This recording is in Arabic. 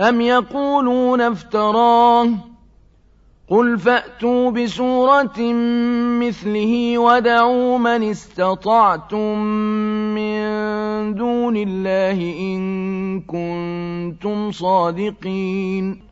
أَمْ يَقُولُونَ افْتَرَاهُ ۖ قُلْ فَأْتُوا بِسُورَةٍ مِّثْلِهِ ودعوا مَنِ اسْتَطَعْتُم مِّن دُونِ اللَّهِ إِن كُنتُمْ صَادِقِينَ